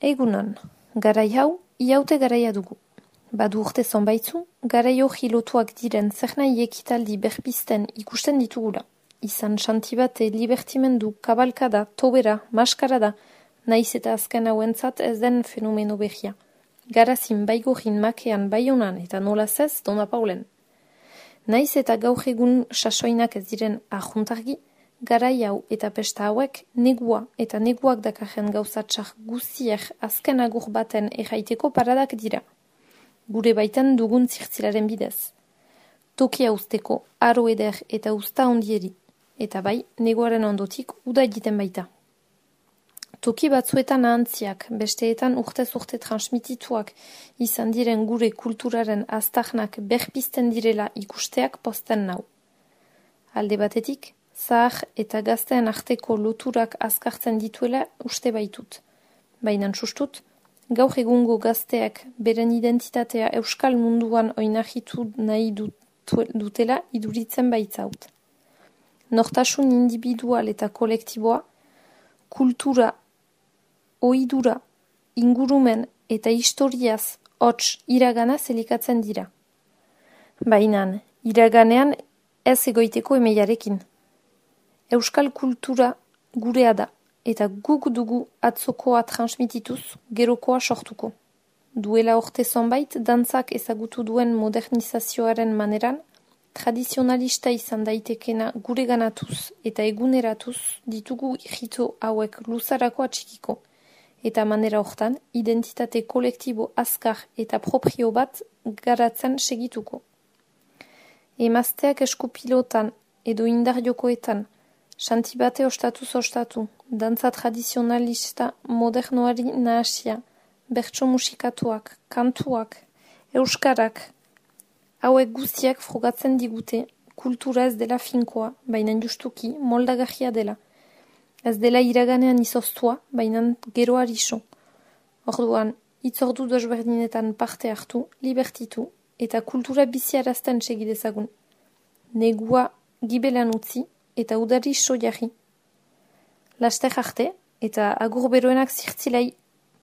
Egunon, garai hau, iaute garaia dugu. Badu urte zonbaitzu, garai hori lotuak diren zernai ekitaldi berpisten ikusten ditugula. Izan xantibate, libertimendu, kabalkada, tobera, maskarada, naiz eta azken hauentzat ez den fenomeno behia. Garazin baigorin makean baionan eta nolaz ez dona paulen. Naiz eta gaur egun sasoinak ez diren ahuntargi, Garai hau eta pesta hauek, negua eta neguak dakarren gauzatsak guziek azken agur baten erraiteko paradak dira. Gure baitan dugun zirtzilaren bidez. Tokia usteko, aro eder eta usta ondieri. Eta bai, neguaren ondotik uda egiten baita. Toki batzuetan ahantziak, besteetan urtez urte transmitituak izan diren gure kulturaren aztarnak berpisten direla ikusteak posten nau. Alde batetik, zahar eta gaztean arteko loturak azkartzen dituela uste baitut. Baina sustut, gaur egungo gazteak beren identitatea euskal munduan oinahitu nahi dutela iduritzen baitzaut. Nortasun individual eta kolektiboa, kultura, oidura, ingurumen eta historiaz hots iragana zelikatzen dira. Baina, iraganean ez egoiteko emeiarekin. Euskal kultura gurea da, eta guk dugu atzokoa transmitituz gerokoa sortuko. Duela orte zonbait, dantzak ezagutu duen modernizazioaren maneran, tradizionalista izan daitekena gure ganatuz eta eguneratuz ditugu irrito hauek luzarako atxikiko, eta manera hortan, identitate kolektibo azkar eta proprio bat garatzen segituko. Emazteak eskupilotan edo indar jokoetan, Santibate ostatu ostatu, dantza tradizionalista modernoari nahasia, bertso musikatuak, kantuak, euskarak, hauek guztiak frogatzen digute, kultura ez dela finkoa, baina justuki, moldagahia dela. Ez dela iraganean izoztua, baina geroari so. Orduan, itzordu dozberdinetan parte hartu, libertitu, eta kultura biziarazten segidezagun. Negua gibelan utzi, eta udari so jarri. Laste jarte, eta agur beroenak zirtzilai